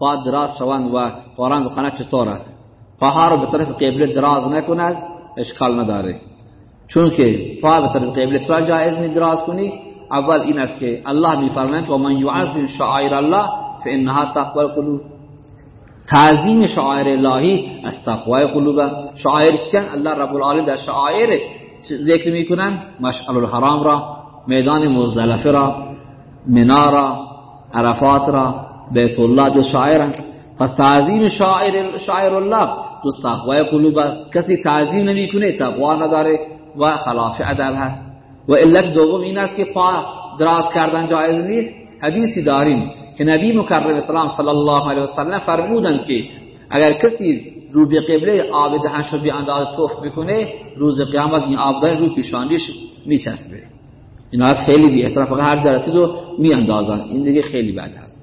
پا دراز شوند و قرآن بخواند چطور است؟ پاها رو به طرف قبله دراز نکند اشکال نداره. چون که پا به طرف قبله تو جایز نی دراز کنی اول این است که الله میفرماید و من یعظم شعائر الله فانها تقوى القلوب. تعظیم شعائر الهی از تقوای قلوب شعائر چیان الله رب العالمین در شعائر ذکر می‌کنن مشعل الحرام را میدان مزدلفه را منا را عرفات را بیت الله جو شاعرن پس تعظیم شاعر شاعر الله جز تقوای قلوب کسی تعظیم نمی‌کنه تقوا نداره و خلاف ادب هست۔ و علت دوم این است که پا دراز کردن جایز نیست۔ حدیثی داریم که نبی مکرم اسلام صلی الله علیه و سلم فرمودند که اگر کسی رو به قبله آب دهنش رو به انداز توف می‌کنه روز قیامت این دهن رو پیشانیش میچسبه۔ اینا خیلی بی احترام هر جلسه رو می اندازن این دیگه خیلی بد هست